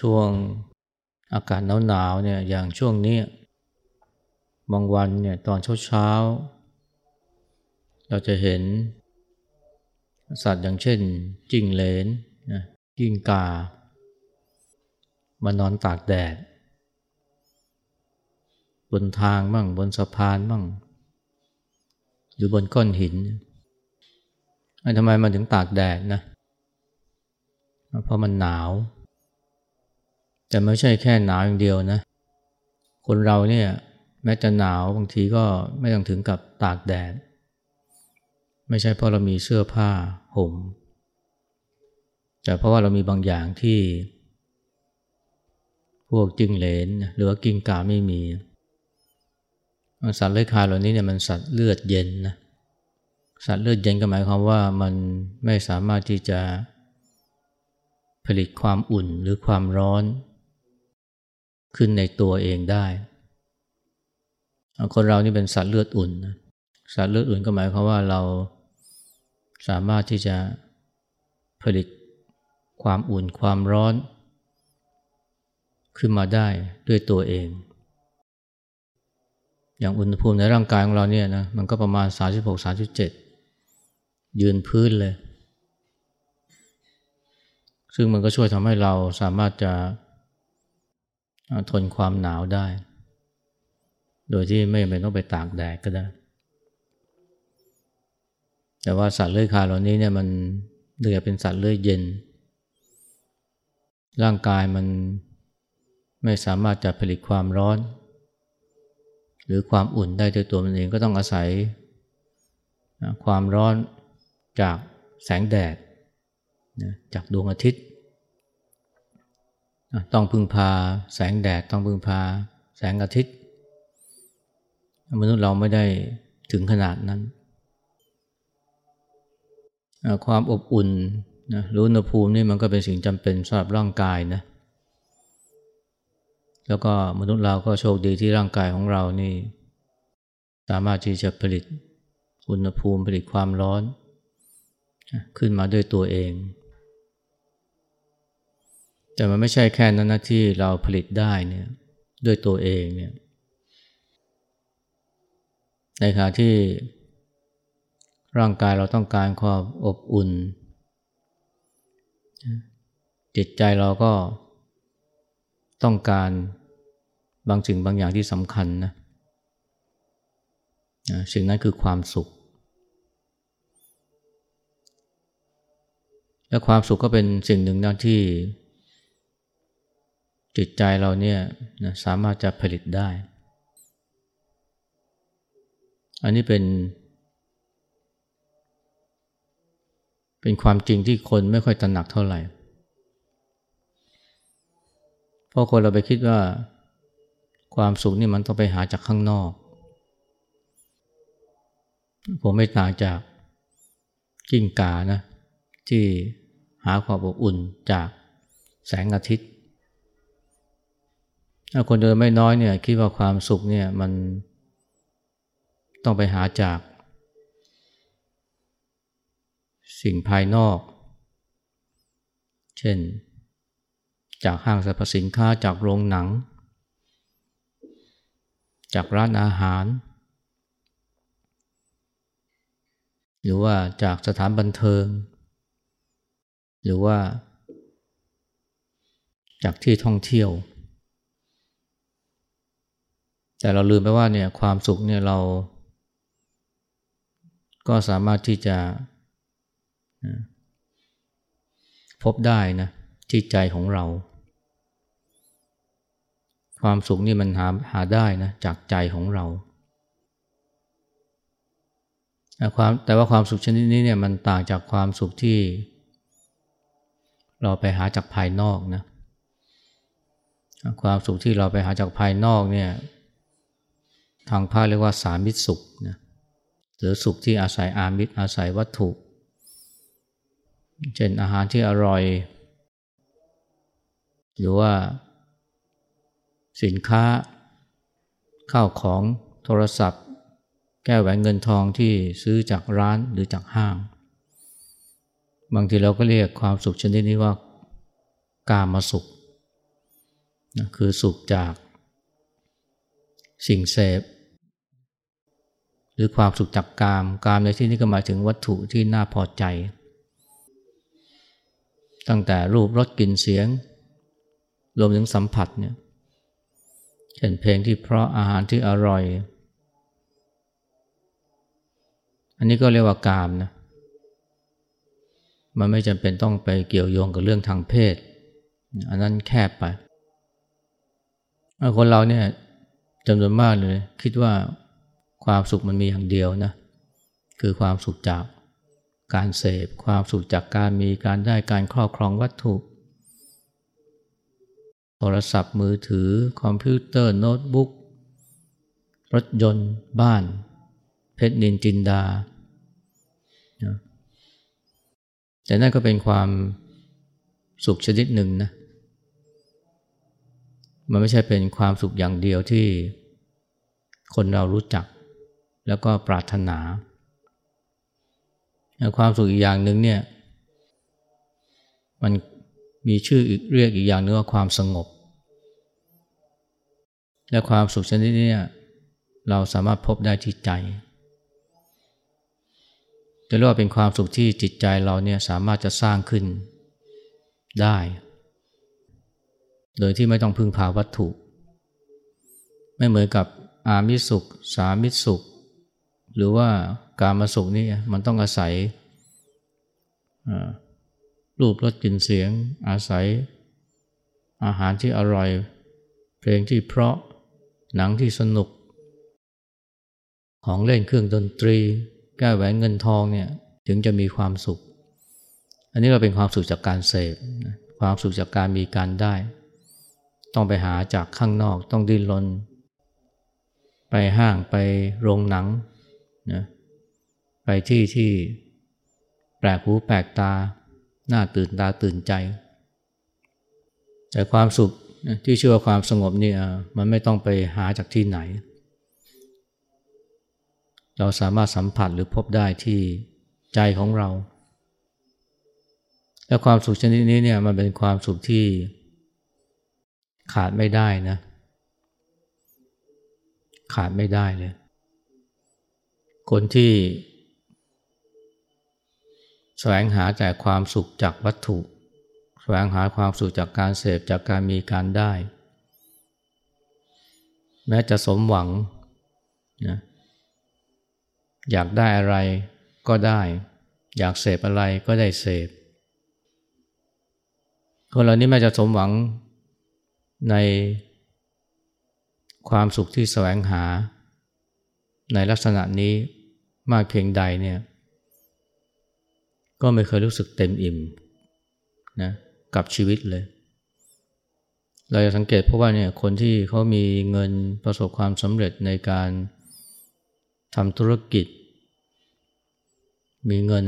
ช่วงอากาศหนาวๆเนี่ยอย่างช่วงนี้บางวันเนี่ยตอนเช้าๆ เราจะเห็น สัตว์อย่างเช่นจิ้งเหลนนะกิ้งกามานอนตากแดด บนทางบ้างบนสะพานบ้างหรือบนก้อนหินทำไมมันถึงตากแดดนะ เพราะมันหนาว แต่ไม่ใช่แค่หนาวอย่างเดียวนะ คนเราเนี่ยแม้จะหนาวบางทีก็ไม่ต้องถึงกับตากแดด ไม่ใช่เพราะเรามีเสื้อผ้าห่ม แต่เพราะว่าเรามีบางอย่างที่ พวกจิ้งเหลนหรือว่ากิ้งก่าไม่มีสัตว์เลื้อยคลานเหล่านี้เนี่ยมันสัตว์เลือดเย็นนะสัตว์เลือดเย็นก็หมายความว่ามันไม่สามารถที่จะผลิตความอุ่นหรือความร้อน ขึ้นในตัวเองได้คนเรานี่เป็นสัตว์เลือดอุ่นนะสัตว์เลือดอุ่นก็หมายความว่าเราสามารถที่จะผลิตความอุ่นความร้อน ขึ้นมาได้ด้วยตัวเอง อย่างอุณหภูมิในร่างกายของเราเนี่ยนะมันก็ประมาณ 36-37 ยืนพื้นเลย ซึ่งมันก็ช่วยทำให้เราสามารถจะ ทนความหนาวได้ โดยที่ไม่จำเป็นต้องไปตากแดดก็ได้ แต่ว่าสัตว์เลื้อยคลานเหล่านี้เนี่ยมันเดือเป็นสัตว์เลื้อยเย็น ร่างกายมันไม่สามารถจะผลิตความร้อน หรือความอุ่นได้ด้วยตัวมันเองก็ต้องอาศัยความร้อนจากแสงแดดจากดวงอาทิตย์ ต้องพึ่งพาแสงแดดต้องพึ่งพาแสงอาทิตย์ มนุษย์เราไม่ได้ถึงขนาดนั้น ความอบอุ่นนะรู้อุณหภูมินี่มันก็เป็นสิ่งจำเป็นสำหรับร่างกายนะแล้วก็มนุษย์เราก็โชคดีที่ร่างกายของเรานี่ สามารถที่จะผลิตอุณหภูมิผลิตความร้อน ขึ้นมาด้วยตัวเอง แต่มันไม่ใช่แค่นั้นนะที่เราผลิตได้เนี่ยด้วยตัวเองเนี่ยในขณะที่ร่างกายเราต้องการความอบอุ่น จิตใจเราก็ต้องการบางสิ่งบางอย่างที่สำคัญนะสิ่งนั้นคือความสุข และความสุขก็เป็นสิ่งหนึ่งนะที่ จิตใจเราเนี่ยนะสามารถจะผลิตได้ อันนี้เป็น เป็นความจริงที่คนไม่ค่อยตระหนักเท่าไหร่ เพราะคนเราไปคิดว่าความสุขนี่มันต้องไปหาจากข้างนอก ผมไม่ต่างจากกิ้งกานะ ที่หาความอบอุ่นจากแสงอาทิตย์ คนเดินไม่น้อยเนี่ยคิดว่าความสุขเนี่ยมันต้องไปหาจาก สิ่งภายนอก เช่น จากห้างสรรพสินค้าจากโรงหนัง จากร้านอาหาร หรือว่าจากสถานบันเทิง หรือว่า จากที่ท่องเที่ยว แต่เราลืมไปว่าเนี่ยความสุขเนี่ยเรา ก็สามารถที่จะพบได้นะที่ใจของเรา ความสุขนี่มันหาหาได้นะจากใจของเราความแต่ว่าความสุขชนิดนี้เนี่ยมันต่างจากความสุขที่ เราไปหาจากภายนอกนะความสุขที่เราไปหาจากภายนอกเนี่ย ทางพระเรียกว่าสามิตรสุขนะหรือสุขที่อาศัยอามิตรอาศัยวัตถุ เช่นอาหารที่อร่อย หรือว่าสินค้า ข้าวของโทรศัพท์ แก้วแหวนเงินทองที่ซื้อจากร้านหรือจากห้าง บางทีเราก็เรียกความสุขชนิดนี้ว่ากามาสุขนะคือสุขจากสิ่งเสพ หรือความสุขจากกาม กามในที่นี้ก็หมายถึงวัตถุที่น่าพอใจ ตั้งแต่รูปรสกลิ่นเสียง รวมถึงสัมผัสเนี่ยเช่นเพลงที่เพราะอาหารที่อร่อย อันนี้ก็เรียกว่ากามนะมันไม่จำเป็นต้องไปเกี่ยวโยงกับเรื่องทางเพศ อันนั้นแคบไปคนเราเนี่ยจำนวนมากเลย คิดว่า ความสุขมันมีอย่างเดียวนะคือความสุขจากการเสพความสุขจากการมีการได้การครอบครองวัตถุ โทรศัพท์มือถือ คอมพิวเตอร์โน้ตบุ๊กรถยนต์ บ้าน เพชรนินจินดา แต่นั่นก็เป็นความสุขชนิดหนึ่งนะ มันไม่ใช่เป็นความสุขอย่างเดียวที่คนเรารู้จัก แล้วก็ปรารถนา ความสุขอีกอย่างหนึ่งเนี่ยมันมีชื่ออเรียกอีกอย่างนึงว่าความสงบ และความสุขชนิดนี้เราสามารถพบได้ที่ใจ จะเรียกว่าเป็นความสุขที่จิตใจเราเนี่ยสามารถจะสร้างขึ้นได้ โดยที่ไม่ต้องพึ่งพาวัตถุ ไม่เหมือนกับอามิสุข สามิสุข หรือว่าการมาสุขนี่มันต้องอาศัยรูปรสกลิ่นเสียง อาศัยอาหารที่อร่อย เพลงที่เพราะหนังที่สนุก ของเล่นเครื่องดนตรี แก้แหวนเงินทองเนี่ยถึงจะมีความสุข อันนี้เราเป็นความสุขจากการเสพความสุขจากการมีการได้ ต้องไปหาจากข้างนอกต้องดิ้นรนไปห้างไปโรงหนัง นะไปที่ที่แปลกหูแปลกตาน่าตื่นตาตื่นใจ แต่ความสุขที่ชื่อว่าความสงบนี่มันไม่ต้องไปหาจากที่ไหน เราสามารถสัมผัสหรือพบได้ที่ใจของเรา และความสุขชนิดนี้เนี่ยมันเป็นความสุขที่ขาดไม่ได้นะ ขาดไม่ได้เลย คนที่แสวงหาแต่ความสุขจากวัตถุ แสวงหาความสุขจากการเสพจากการมีการได้ แม้จะสมหวังนะอยากได้อะไรก็ได้ อยากเสพอะไรก็ได้เสพคนเหล่านี้แม้จะสมหวังในความสุขที่แสวงหาในลักษณะนี้ มากเพียงใดเนี่ย ก็ไม่เคยรู้สึกเต็มอิ่มนะกับชีวิตเลย เราจะสังเกตเพราะว่าเนี่ยคนที่เขามีเงินประสบความสำเร็จในการทำธุรกิจ มีเงิน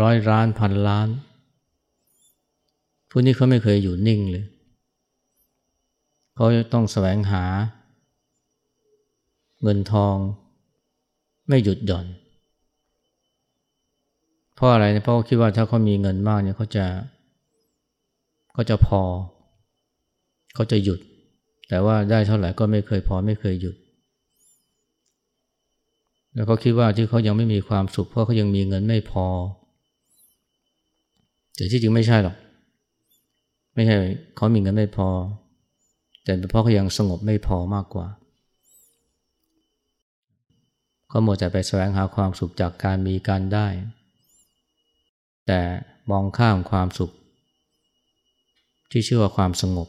ร้อยล้านพันล้านพวกนี้เขาไม่เคยอยู่นิ่งเลย เขาต้องแสวงหา เงินทอง ไม่หยุดหย่อน เพราะอะไรเพราะเขาคิดว่าถ้าเขามีเงินมากเนี่ยเขาจะเขาจะพอ เขาจะหยุด แต่ว่าได้เท่าไหร่ก็ไม่เคยพอไม่เคยหยุด แล้วเขาคิดว่าที่เขายังไม่มีความสุขเพราะเขายังมีเงินไม่พอ แต่ที่จริงไม่ใช่หรอก ไม่ใช่เขามีเงินไม่พอ แต่เพราะเขายังสงบไม่พอมากกว่า เขาหมดแต่ไปแสวงหาความสุขจากการมีการได้ แต่มองข้ามความสุข ที่ชื่อว่าความสงบ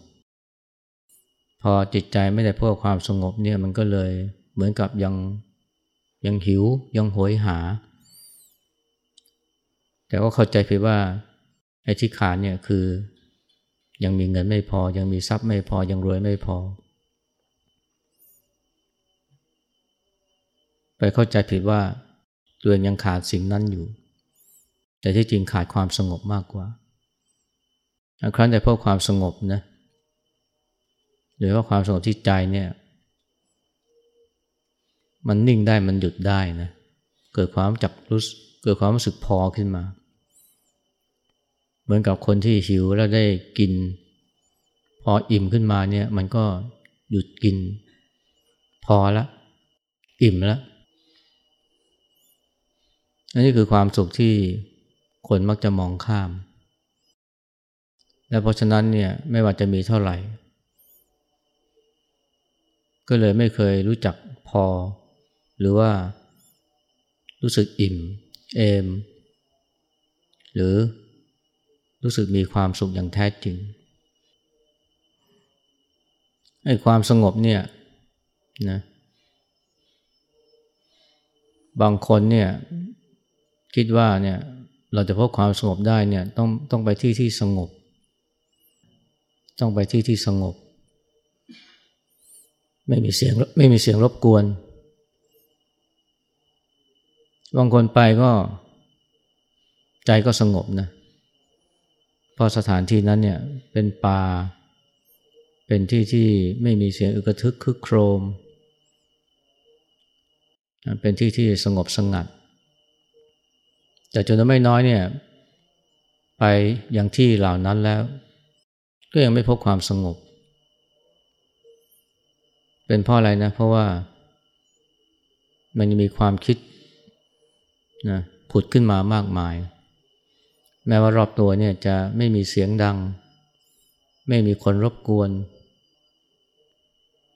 พอจิตใจไม่ได้พบความสงบเนี่ยมันก็เลยเหมือนกับยังยังหิวยังโหยหา แต่ก็เข้าใจผิดว่าไอ้ที่ขาดเนี่ยคือ ยังมีเงินไม่พอ ยังมีทรัพย์ไม่พอ ยังรวยไม่พอ ไปเข้าใจผิดว่าตัวเองยังขาดสิ่งนั้นอยู่ แต่ที่จริงขาดความสงบมากกว่าครั้นแต่พบความสงบนะหรือว่าความสงบที่ใจเนี่ย มันนิ่งได้มันหยุดได้นะเกิดความจับรู้เกิดความรู้สึกพอขึ้นมา เหมือนกับคนที่หิวแล้วได้กิน พออิ่มขึ้นมาเนี่ย มันก็หยุดกิน พอละ อิ่มแล้ว อันนี้คือความสุขที่คนมักจะมองข้าม และเพราะฉะนั้นเนี่ยไม่ว่าจะมีเท่าไหร่ ก็เลยไม่เคยรู้จักพอ หรือว่ารู้สึกอิ่ม เอม หรือรู้สึกมีความสุขอย่างแท้จริงไอ้ความสงบเนี่ยนะบางคนเนี่ย คิดว่าเนี่ยเราจะพบความสงบได้เนี่ยต้องต้องไปที่ที่สงบ ต้องไปที่ที่สงบ ไม่มีเสียงไม่มีเสียงรบกวนบางคนไปก็ใจก็สงบนะเพราะสถานที่นั้นเนี่ยเป็นป่า เป็นที่ที่ไม่มีเสียงอึกทึกคึกโครม เป็นที่ที่สงบสงัด แต่จนไม่น้อยเนี่ยไปย่างที่เหล่านั้นแล้ว ก็ยังไม่พบความสงบ เป็นเพราะอะไรนะ เพราะว่ามันมีความคิดนะผุดขึ้นมามากมาย แม้ว่ารอบตัวเนี่ยจะไม่มีเสียงดัง ไม่มีคนรบกวน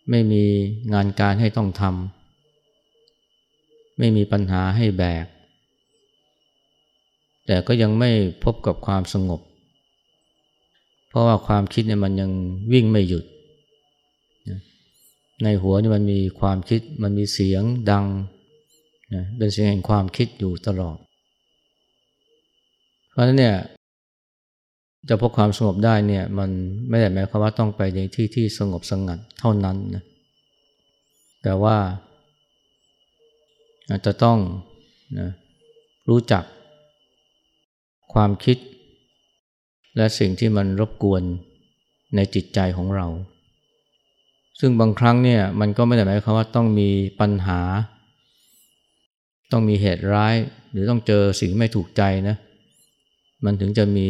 ไม่มีงานการให้ต้องทำไม่มีปัญหาให้แบก แต่ก็ยังไม่พบกับความสงบ เพราะว่าความคิดเนี่ยมันยังวิ่งไม่หยุด ในหัวนี่มันมีความคิดมันมีเสียงดังเป็นเสียงแห่งความคิดอยู่ตลอด เพราะฉะนั้นเนี่ยจะพบความสงบได้เนี่ยมันไม่ได้หมายความว่าต้องไปในที่ที่สงบสงัดเท่านั้นนะแต่ว่าอาจจะต้องนะรู้จัก ความคิด และสิ่งที่มันรบกวนในจิตใจของเรา ซึ่งบางครั้งเนี่ยมันก็ไม่ได้หมายความว่าต้องมีปัญหา ต้องมีเหตุร้าย หรือต้องเจอสิ่งไม่ถูกใจนะ มันถึงจะมี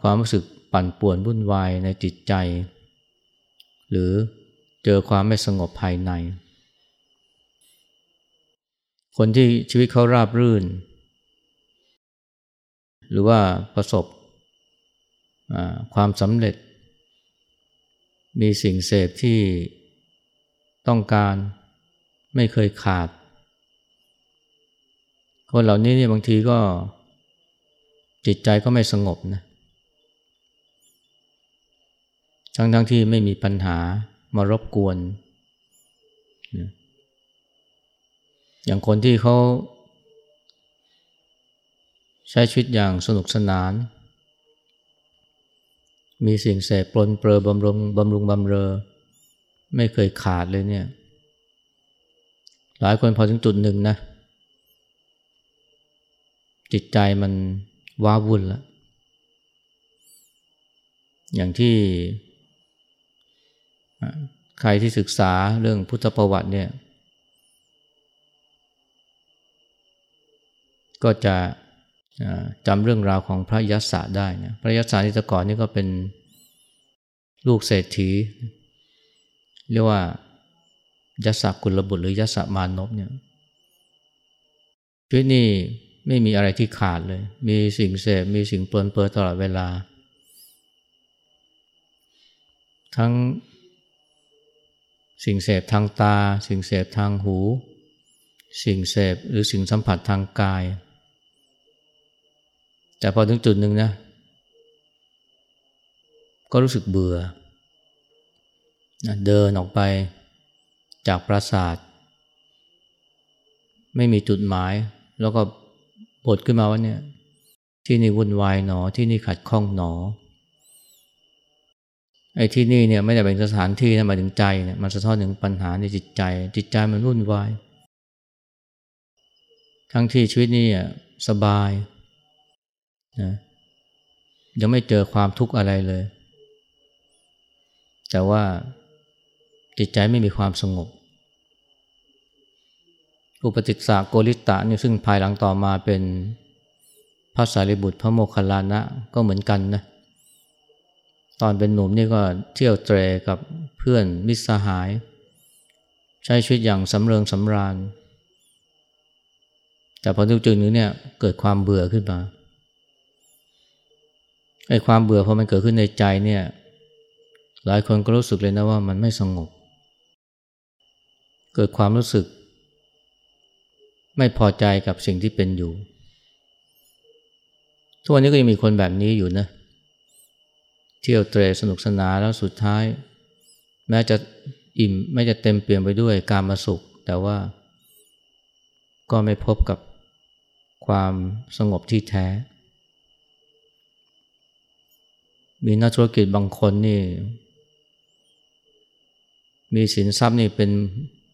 ความรู้สึกปั่นป่วนวุ่นวายในจิตใจ หรือเจอความไม่สงบภายใน คนที่ชีวิตเขาราบรื่น หรือว่าประสบความสำเร็จ มีสิ่งเสพที่ต้องการไม่เคยขาด คนเหล่านี้เนี่ยบางทีก็จิตใจก็ไม่สงบนะทั้งทั้งที่ไม่มีปัญหามารบกวน อย่างคนที่เขา ใช้ชีวิตอย่างสนุกสนาน มีสิ่งเสพปลนเปลือบำรุงบำรุงบำเรอ ไม่เคยขาดเลยเนี่ย หลายคนพอถึงจุดหนึ่งนะ จิตใจมันว้าวุ่นแล้ว อย่างที่ใครที่ศึกษาเรื่องพุทธประวัติเนี่ย ก็จะ จำเรื่องราวของพระยัสสะได้นะพระยัสสะที่แต่ก่อนนี่ก็เป็นลูกเศรษฐี เรียกว่ายัสสะกุลบุตรหรือยัสสะมานพเนี่ยชีวิตนี่ไม่มีอะไรที่ขาดเลย มีสิ่งเสพมีสิ่งเปลนเปื้อตลอดเวลา ทั้งสิ่งเสพทางตา สิ่งเสพทางหู สิ่งเสพหรือสิ่งสัมผัสทางกาย แต่พอถึงจุดหนึ่งนะ ก็รู้สึกเบื่อเดินออกไปจากปราสาท ไม่มีจุดหมาย แล้วก็บทขึ้นมาว่าเนี่ยที่นี่วุ่นวายหนอที่นี่ขัดข้องหนอไอ้ที่นี่เนี่ยไม่ได้เป็นสถานที่นะมาถึงใจเนี่ยมันสะท้อนถึงปัญหาในจิตใจ จิตใจมันวุ่นวาย ทั้งที่ชีวิตนี่สบาย นะยังไม่เจอความทุกข์อะไรเลย แต่ว่าจิตใจไม่มีความสงบ อุปติสสะโกริตะนี่ซึ่งภายหลังต่อมาเป็นพระสารีบุตรพระโมคคัลลานะก็เหมือนกันนะ ตอนเป็นหนุ่มนี่ก็เที่ยวเตรกับเพื่อนมิตรสหาย ใช้ชีวิตอย่างสำเริงสำราญ แต่พอถึงจุดนึงเนี่ยเกิดความเบื่อขึ้นมา ไอ้ความเบื่อพอมันเกิดขึ้นในใจเนี่ย หลายคนก็รู้สึกเลยนะว่ามันไม่สงบ เกิดความรู้สึก ไม่พอใจกับสิ่งที่เป็นอยู่ ทุกวันนี้ก็ยังมีคนแบบนี้อยู่นะ เที่ยวเตรสนุกสนานแล้วสุดท้าย แม้จะอิ่มไม่จะเต็มเปี่ยมไปด้วยการมาสุข แต่ว่าก็ไม่พบกับความสงบที่แท้ มีนักธุรกิจบางคนนี่ มีสินทรัพย์นี่เป็น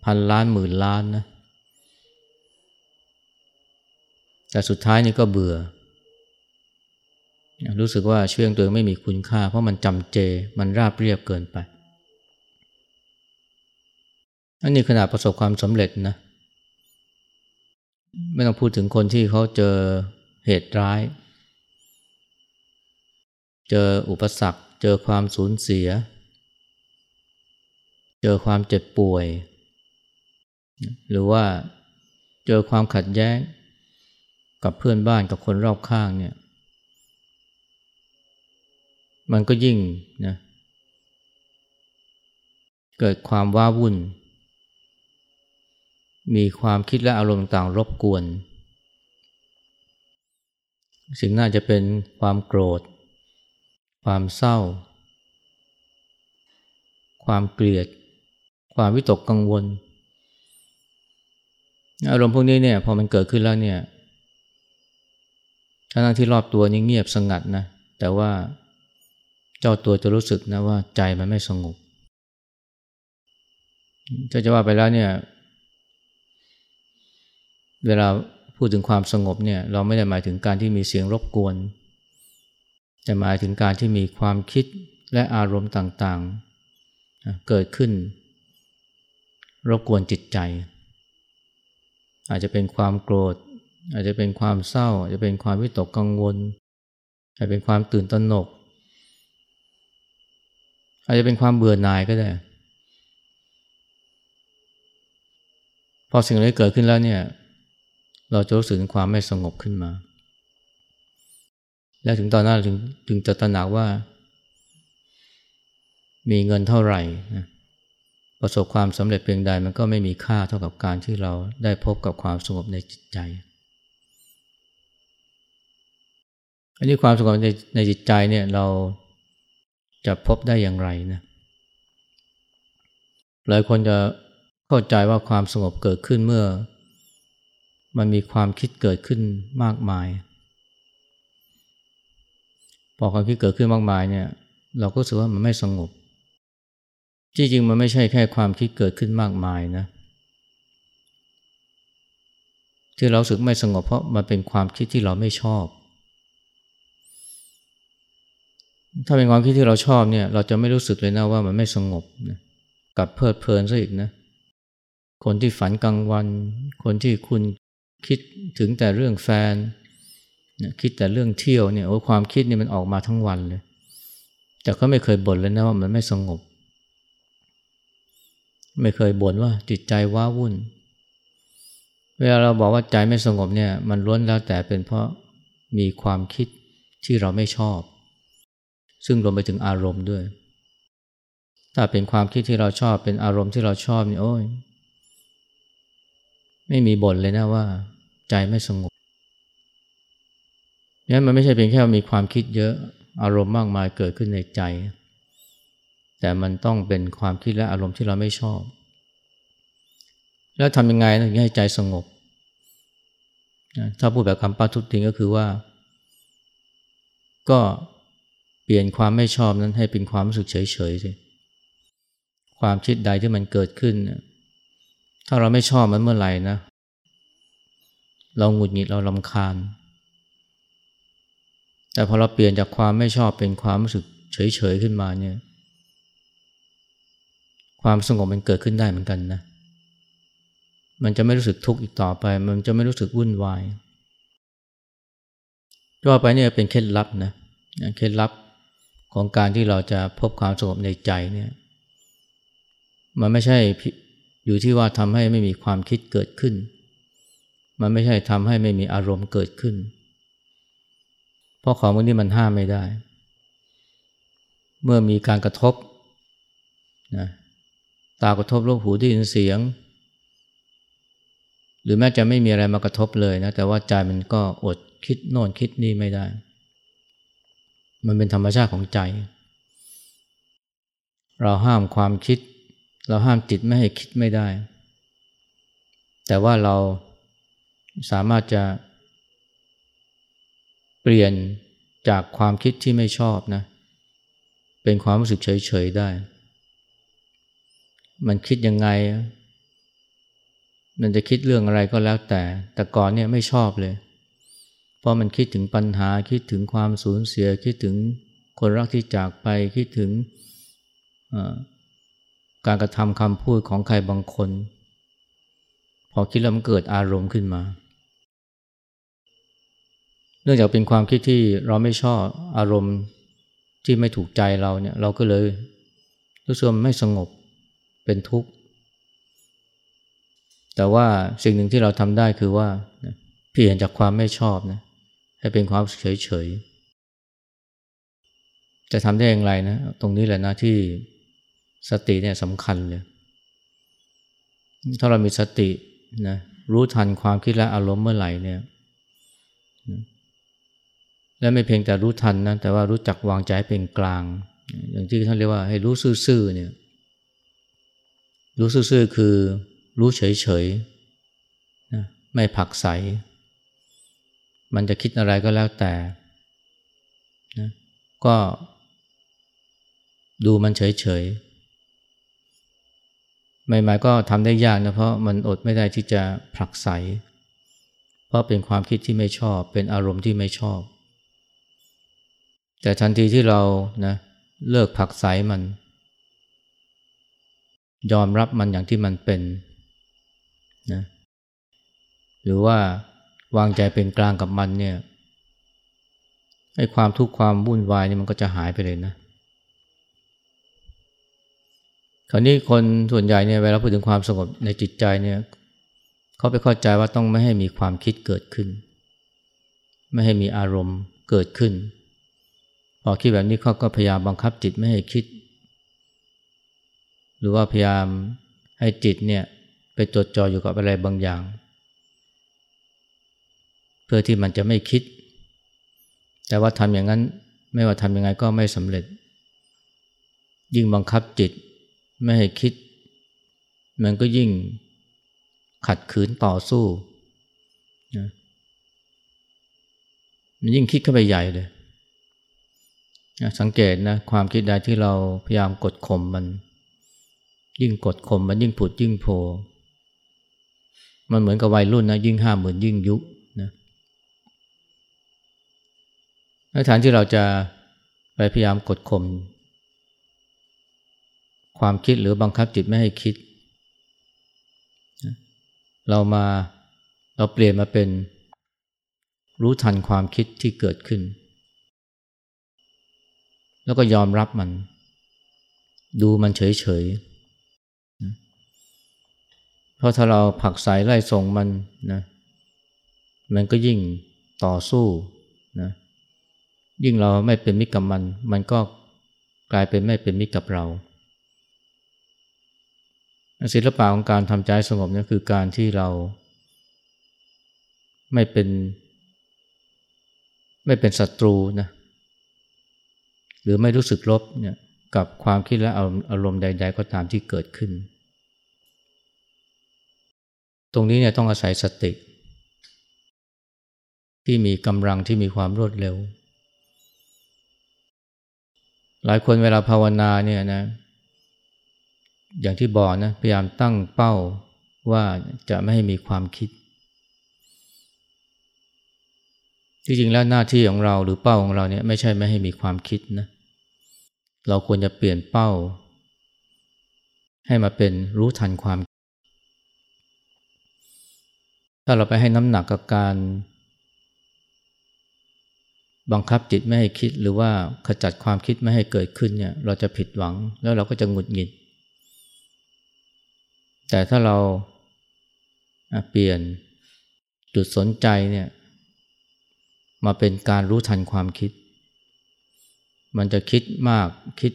พันล้านหมื่นล้านนะ แต่สุดท้ายนี่ก็เบื่อ รู้สึกว่าชีวิตตัวเองไม่มีคุณค่า เพราะมันจำเจ มันราบเรียบเกินไป อันนี้ขนาดประสบความสำเร็จนะ ไม่ต้องพูดถึงคนที่เขาเจอเหตุร้าย เจออุปสรรค เจอความสูญเสีย เจอความเจ็บป่วย หรือว่าเจอความขัดแย้งกับเพื่อนบ้านกับคนรอบข้างเนี่ยมันก็ยิ่งนะเกิดความว้าวุ่น มีความคิดและอารมณ์ต่างรบกวน สิ่งน่าจะเป็นความโกรธ ความเศร้า ความเกลียด ความวิตกกังวล อารมณ์พวกนี้เนี่ยพอมันเกิดขึ้นแล้วเนี่ยทั้งที่รอบตัวนี่เงียบสงัดนะ แต่ว่าเจ้าตัวจะรู้สึกนะว่าใจมันไม่สงบจะจะว่าไปแล้วเนี่ย เวลาพูดถึงความสงบเนี่ย เราไม่ได้หมายถึงการที่มีเสียงรบกวน แต่หมายถึงการที่มีความคิดและอารมณ์ต่างๆ เกิดขึ้นรบกวนจิตใจ อาจจะเป็นความโกรธ อาจจะเป็นความเศร้า อาจจะเป็นความวิตกกังวล อาจจะเป็นความตื่นตระหนก อาจจะเป็นความเบื่อหน่ายก็ได้ พอสิ่งนี้เกิดขึ้นแล้วเนี่ย เราจะรู้สึกถึงความไม่สงบขึ้นมา และถึงตอนนั้นถึงถึงจะตระหนักว่า มีเงินเท่าไหร่นะประสบความสำเร็จเพียงใดมันก็ไม่มีค่าเท่ากับการที่เราได้พบกับความสงบในจิตใจ อันนี้ความสงบในในจิตใจเนี่ยเราจะพบได้อย่างไรนะหลายคนจะเข้าใจว่าความสงบเกิดขึ้นเมื่อ มันมีความคิดเกิดขึ้นมากมาย อความคิดเกิดขึ้นมากมายเนี่ย เราก็รู้สึกว่ามันไม่สงบ จริงๆ มันไม่ใช่แค่ความคิดเกิดขึ้นมากมายนะ ที่เราสึกไม่สงบเพราะมันเป็นความคิดที่เราไม่ชอบ ถ้าเป็นความคิดที่เราชอบเนี่ย เราจะไม่รู้สึกเลยนะว่ามันไม่สงบนะกับเพลิดเพลินซะอีกนะ คนที่ฝันกลางวัน คนที่คุณคิดถึงแต่เรื่องแฟน คิดแต่เรื่องเที่ยวเนี่ยโอ้ความคิดนี่มันออกมาทั้งวันเลย แต่เขาไม่เคยบ่นเลยนะว่ามันไม่สงบ ไม่เคยบ่นว่าจิตใจว้าวุ่น เวลาเราบอกว่าใจไม่สงบเนี่ย มันล้วนแล้วแต่เป็นเพราะมีความคิดที่เราไม่ชอบ ซึ่งรวมไปถึงอารมณ์ด้วย ถ้าเป็นความคิดที่เราชอบเป็นอารมณ์ที่เราชอบนี่โอ้ยไม่มีบ่นเลยนะว่า ใจไม่สงบ นี่มันไม่ใช่เพียงแค่มีความคิดเยอะอารมณ์มากมายเกิดขึ้นในใจ แต่มันต้องเป็นความคิดและอารมณ์ที่เราไม่ชอบ แล้วทำยังไงถึงให้ใจสงบ ถ้าพูดแบบคำป้าทุติงก็คือว่า ก็เปลี่ยนความไม่ชอบนั้นให้เป็นความรู้สึกเฉยๆสิความคิดใดที่มันเกิดขึ้น ถ้าเราไม่ชอบมันเมื่อไหร่นะ เราหงุดหงิดเราลำคาญ แต่พอเราเปลี่ยนจากความไม่ชอบเป็นความรู้สึกเฉยๆขึ้นมาเนี่ย ความสงบมันเกิดขึ้นได้เหมือนกันนะ มันจะไม่รู้สึกทุกข์อีกต่อไป มันจะไม่รู้สึกวุ่นวายต่อไปเนี่ยเป็นเคล็ดลับนะ เคล็ดลับของการที่เราจะพบความสงบในใจเนี่ย มันไม่ใช่อยู่ที่ว่าทำให้ไม่มีความคิดเกิดขึ้น มันไม่ใช่ทำให้ไม่มีอารมณ์เกิดขึ้น เพราะของพวกนี้มันห้ามไม่ได้ เมื่อมีการกระทบนะตากระทบรูปหูได้ยินเสียง หรือแม้จะไม่มีอะไรมากระทบเลยนะ แต่ว่าใจมันก็อดคิดโน่นคิดนี่ไม่ได้ มันเป็นธรรมชาติของใจ เราห้ามความคิด เราห้ามจิตไม่ให้คิดไม่ได้ แต่ว่าเราสามารถจะ เปลี่ยนจากความคิดที่ไม่ชอบนะ เป็นความรู้สึกเฉยๆได้ มันคิดยังไง มันจะคิดเรื่องอะไรก็แล้วแต่ แต่ก่อนเนี่ยไม่ชอบเลย เพราะมันคิดถึงปัญหาคิดถึงความสูญเสียคิดถึงคนรักที่จากไปคิดถึงการกระทำคำพูดของใครบางคน พอคิดแล้วมันเกิดอารมณ์ขึ้นมา เนื่องจากเป็นความคิดที่เราไม่ชอบอารมณ์ที่ไม่ถูกใจเราเนี่ยเราก็เลยรู้สึกไม่สงบเป็นทุกข์ แต่ว่าสิ่งหนึ่งที่เราทำได้คือว่าเปลี่ยนจากความไม่ชอบนะให้เป็นความเฉยเฉยจะทำได้อย่างไรนะตรงนี้แหละนะที่สติเนี่ยสำคัญเลยถ้าเรามีสตินะรู้ทันความคิดและอารมณ์เมื่อไหร่เนี่ย และไม่เพียงแต่รู้ทันนะแต่ว่ารู้จักวางใจเป็นกลาง อย่างที่ท่านเรียกว่าให้รู้ซื่อๆเนี่ยรู้ซื่อๆคือรู้เฉยๆนะไม่ผักใส มันจะคิดอะไรก็แล้วแต่นะก็ดูมันเฉยๆใหม่ๆก็ทำได้ยากนะเพราะมันอดไม่ได้ที่จะผลักใส เพราะเป็นความคิดที่ไม่ชอบ เป็นอารมณ์ที่ไม่ชอบ แต่ทันทีที่เรานะเลิกผักใสมัน ยอมรับมันอย่างที่มันเป็นนะหรือว่าวางใจเป็นกลางกับมันเนี่ยให้ความทุกข์ความวุ่นวายนี่มันก็จะหายไปเลยนะ คราวนี้คนส่วนใหญ่เนี่ยเวลาพูดถึงความสงบในจิตใจเนี่ยเขาไปเข้าใจว่าต้องไม่ให้มีความคิดเกิดขึ้น ไม่ให้มีอารมณ์เกิดขึ้น พอคิดแบบนี้เขาก็พยายามบังคับจิตไม่ให้คิด หรือว่าพยายามให้จิตเนี่ยไปจดจ่ออยู่กับอะไรบางอย่าง เพื่อที่มันจะไม่คิด แต่ว่าทำอย่างนั้นไม่ว่าทำยังไงก็ไม่สำเร็จ ยิ่งบังคับจิตไม่ให้คิด มันก็ยิ่งขัดขืนต่อสู้นะมันยิ่งคิดเข้าไปใหญ่เลย สังเกตนะความคิดใดที่เราพยายามกดข่มมัน ยิ่งกดข่มมันยิ่งผุดยิ่งโผล่มันเหมือนกับวัยรุ่นนะยิ่งห้ามเหมือนยิ่งยุนะในฐานที่เราจะไปพยายามกดข่มความคิดหรือบังคับจิตไม่ให้คิด เรามาเราเปลี่ยนมาเป็นรู้ทันความคิดที่เกิดขึ้น แล้วก็ยอมรับมัน ดูมันเฉยๆราะถ้าเราผักใสไล่ส่งมันนะมันก็ยิ่งต่อสู้นะยิ่งเราไม่เป็นมิตรกับมัน มันก็กลายเป็นไม่เป็นมิตรกับเราศิลปะของการทำใจสงบนี่คือการที่เรา ไม่เป็น ไม่เป็นศัตรูนะ หรือไม่รู้สึกลบเนี่ยกับความคิดและอารมณ์ใด ๆ ก็ตามที่เกิดขึ้น ตรงนี้เนี่ยต้องอาศัยสติ ที่มีกำลังที่มีความรวดเร็ว หลายคนเวลาภาวนาเนี่ยนะอย่างที่บอกนะพยายามตั้งเป้าว่าจะไม่ให้มีความคิด ที่จริงแล้วหน้าที่ของเราหรือเป้าของเราเนี่ยไม่ใช่ไม่ให้มีความคิดนะ เราควรจะเปลี่ยนเป้า ให้มาเป็นรู้ทันความ ถ้าเราไปให้น้ำหนักกับการ บังคับจิตไม่ให้คิดหรือว่าขจัดความคิดไม่ให้เกิดขึ้นเนี่ยเราจะผิดหวังแล้วเราก็จะหงุดหงิด แต่ถ้าเราเปลี่ยนจุดสนใจเนี่ยมาเป็นการรู้ทันความคิด มันจะคิดมากคิด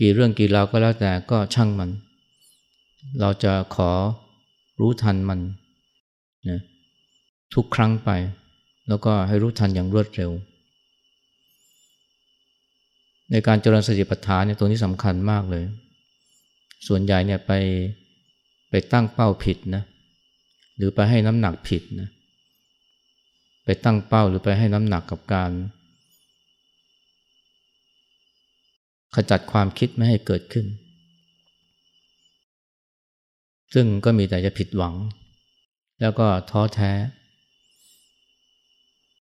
กี่เรื่องกี่ราวก็แล้วแต่ก็ช่างมัน เราจะขอรู้ทันมันนะทุกครั้งไป แล้วก็ให้รู้ทันอย่างรวดเร็ว ในการเจริญสติปัฏฐานเนี่ยตัวนี้สำคัญมากเลย ส่วนใหญ่เนี่ยไปไปตั้งเป้าผิดนะหรือไปให้น้ำหนักผิดนะไปตั้งเป้าหรือไปให้น้ำหนักกับการ ขจัดความคิดไม่ให้เกิดขึ้น ซึ่งก็มีแต่จะผิดหวัง แล้วก็ท้อแท้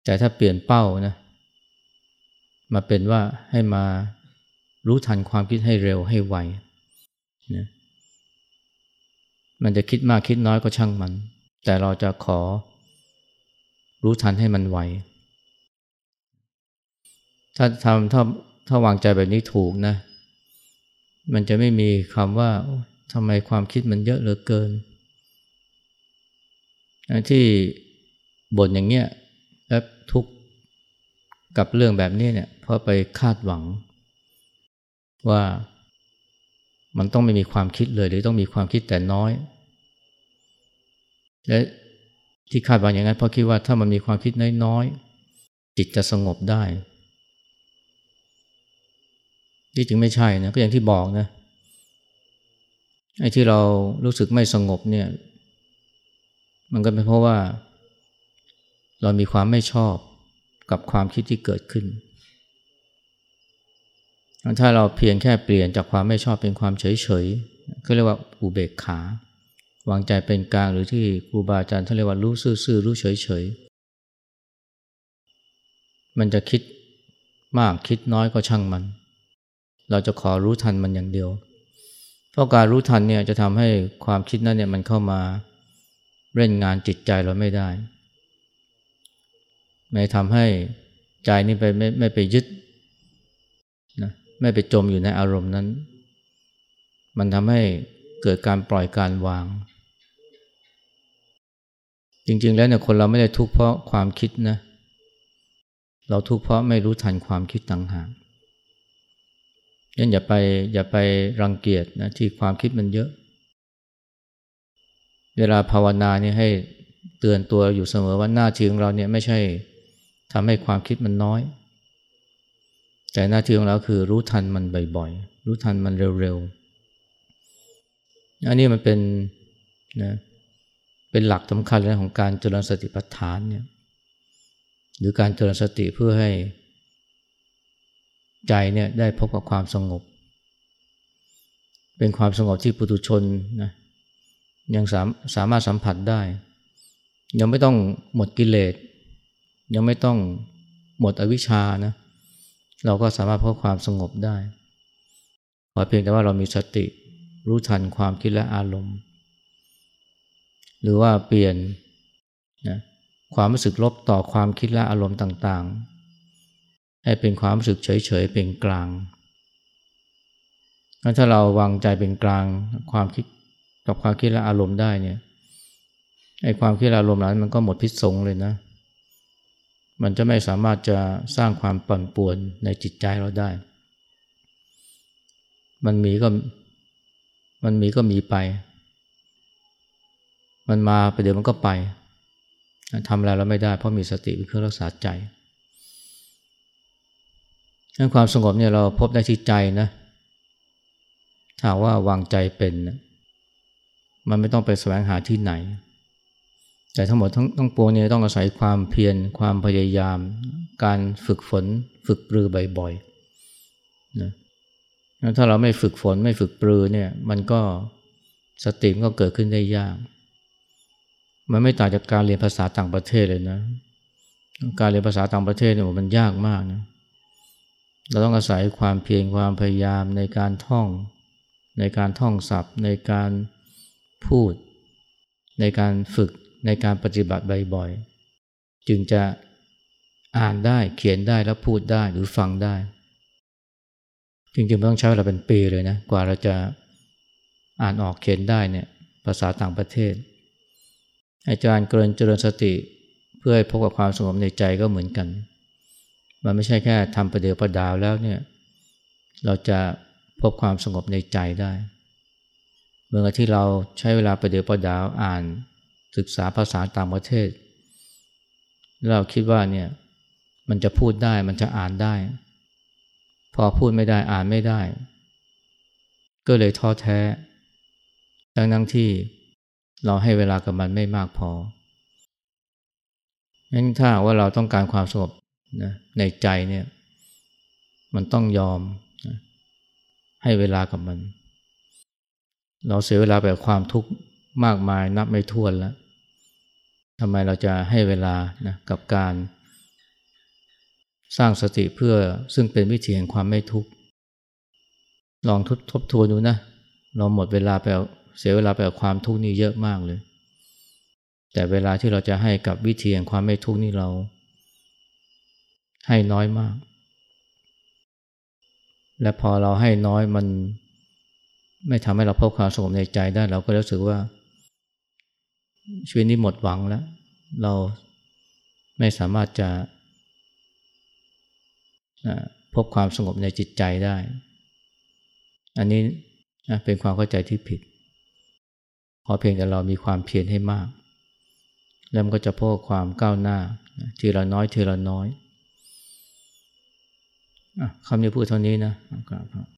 แต่ถ้าเปลี่ยนเป้านะ มาเป็นว่าให้มารู้ทันความคิดให้เร็วให้ไวนะมันจะคิดมากคิดน้อยก็ช่างมัน แต่เราจะขอรู้ทันให้มันไวถ้าทำถ้า ถ้าวางใจแบบนี้ถูกนะ มันจะไม่มีคำว่าทำไมความคิดมันเยอะเหลือเกิน ที่บ่นอย่างเงี้ยและทุกข์กับเรื่องแบบนี้เนี่ยเพราะไปคาดหวัง ว่ามันต้องไม่มีความคิดเลย หรือต้องมีความคิดแต่น้อย และที่คาดหวังอย่างนั้นเพราะคิดว่าถ้ามันมีความคิดน้อยๆจิตจะสงบได้ ที่จริงไม่ใช่นะก็อย่างที่บอกนะไอ้ที่เรารู้สึกไม่สงบเนี่ย มันก็เป็นเพราะว่า เรามีความไม่ชอบกับความคิดที่เกิดขึ้น ถ้าเราเพียงแค่เปลี่ยนจากความไม่ชอบเป็นความเฉยเฉยก็เรียกว่าอุเบกขาวางใจเป็นกลางหรือที่ครูบาอาจารย์ท่านเรียกว่ารู้ซื่อๆรู้เฉยเฉยมันจะคิดมากคิดน้อยก็ช่างมัน เราจะขอรู้ทันมันอย่างเดียว เพราะการรู้ทันเนี่ยจะทำให้ความคิดนั้นเนี่ยมันเข้ามาเล่นงานจิตใจเราไม่ได้ ไม่ทำให้ใจนี่ไปไม่ไม่ไปยึดนะไม่ไปจมอยู่ในอารมณ์นั้น มันทำให้เกิดการปล่อยการวาง จริงๆแล้วเนี่ยคนเราไม่ได้ทุกข์เพราะความคิดนะ เราทุกข์เพราะไม่รู้ทันความคิดต่างหาก ยันอย่าไปอย่าไปรังเกียจนะที่ความคิดมันเยอะ เวลาภาวนาเนี่ยให้เตือนตัวอยู่เสมอว่าหน้าที่ของเราเนี่ยไม่ใช่ทำให้ความคิดมันน้อย แต่หน้าที่ของเราคือรู้ทันมันบ่อยๆ รู้ทันมันเร็วๆ อันนี้มันเป็นนะเป็นหลักสำคัญเลยของการเจริญสติปัฏฐานเนี่ยหรือการเจริญสติเพื่อให้ ใจเนี่ยได้พบกับความสงบ เป็นความสงบที่ปุถุชนนะยังสามสามารถสัมผัสได้ ยังไม่ต้องหมดกิเลสยังไม่ต้องหมดอวิชชานะเราก็สามารถพบความสงบได้ขอเพียงแต่ว่าเรามีสติรู้ทันความคิดและอารมณ์ หรือว่าเปลี่ยนนะความรู้สึกลบต่อความคิดและอารมณ์ต่าง ให้เป็นความรู้สึกเฉยๆเป็นกลางงั้นถ้าเราวางใจเป็นกลางความคิดกับความคิดและอารมณ์ได้เนี่ยไอ้ความคิดและอารมณ์นั้นมันก็หมดพิษสงเลยนะ มันจะไม่สามารถจะสร้างความปั่นป่วนในจิตใจเราได้ มันมีก็มันมีก็มีไป มันมาไปเดี๋ยวมันก็ไปทำอะไรเราไม่ได้เพราะมีสติเป็นเครื่องรักษาใจ ดังความสงบเนี่ยเราพบได้ที่ใจนะถ้าว่าวางใจเป็นนะมันไม่ต้องไปแสวงหาที่ไหน แต่ทั้งหมดทั้งทั้งปวงเนี่ยต้องอาศัยความเพียรความพยายาม การฝึกฝน ฝึกปรือบ่อยๆนะถ้าเราไม่ฝึกฝนไม่ฝึกปรือเนี่ย มันก็สติมก็เกิดขึ้นได้ยาก มันไม่ต่างจากการเรียนภาษาต่างประเทศเลยนะ การเรียนภาษาต่างประเทศเนี่ยมันยากมากนะ เราต้องอาศัยความเพียรความพยายามในการท่อง ในการท่องศัพท์ ในการพูด ในการฝึกในการปฏิบัติบ่อยๆจึงจะอ่านได้เขียนได้แล้วพูดได้หรือฟังได้ จริงๆต้องใช้เวลาเป็นปีเลยนะกว่าเราจะอ่านออกเขียนได้เนี่ยภาษาต่างประเทศ อาจารย์เกริญเจริญสติ เพื่อให้พบกับความสงบในใจก็เหมือนกัน มันไม่ใช่แค่ทำประเดี๋ยวประดาวแล้วเนี่ยเราจะพบความสงบในใจได้เมื่อที่เราใช้เวลาประเดี๋ยวประดาวอ่านศึกษาภาษาต่างประเทศ เราคิดว่าเนี่ยมันจะพูดได้มันจะอ่านได้ พอพูดไม่ได้อ่านไม่ได้ ก็เลยท้อแท้ทั้งนั้นที่เราให้เวลากับมันไม่มากพองั้นถ้าว่าเราต้องการความสงบ นะในใจเนี่ยมันต้องยอมนะให้เวลากับมัน เราเสียเวลาไปกับความทุกข์มากมายนับไม่ถ้วนแล้วทำไมเราจะให้เวลานะกับการสร้างสติเพื่อซึ่งเป็นวิธีแห่งความไม่ทุกข์ ลองทบทบทวนดูนะ เราหมดเวลาไปเสียเวลาไปกับความทุกข์นี่เยอะมากเลย แต่เวลาที่เราจะให้กับวิธีแห่งความไม่ทุกข์นี่เรา ให้น้อยมาก และพอเราให้น้อยมันไม่ทำให้เราพบความสงบในใจได้เราก็รู้สึกว่า ชีวิตนี้หมดหวังแล้ว เราไม่สามารถจะพบความสงบในจิตใจได้ อันนี้เป็นความเข้าใจที่ผิดพอเพียงแต่เรามีความเพียรให้มาก แล้วมันก็จะพบความก้าวหน้า ทีละน้อยทีละน้อย คำนี้พูดเท่านี้นะครับ